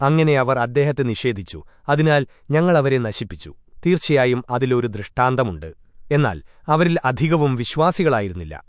അങ്ങനെ അവർ അദ്ദേഹത്തെ നിഷേധിച്ചു. അതിനാൽ ഞങ്ങൾ അവരെ നശിപ്പിച്ചു. തീർച്ചയായും അതിലൊരു ദൃഷ്ടാന്തമുണ്ട്. എന്നാൽ അവരിൽ അധികവും വിശ്വാസികളായിരുന്നില്ല.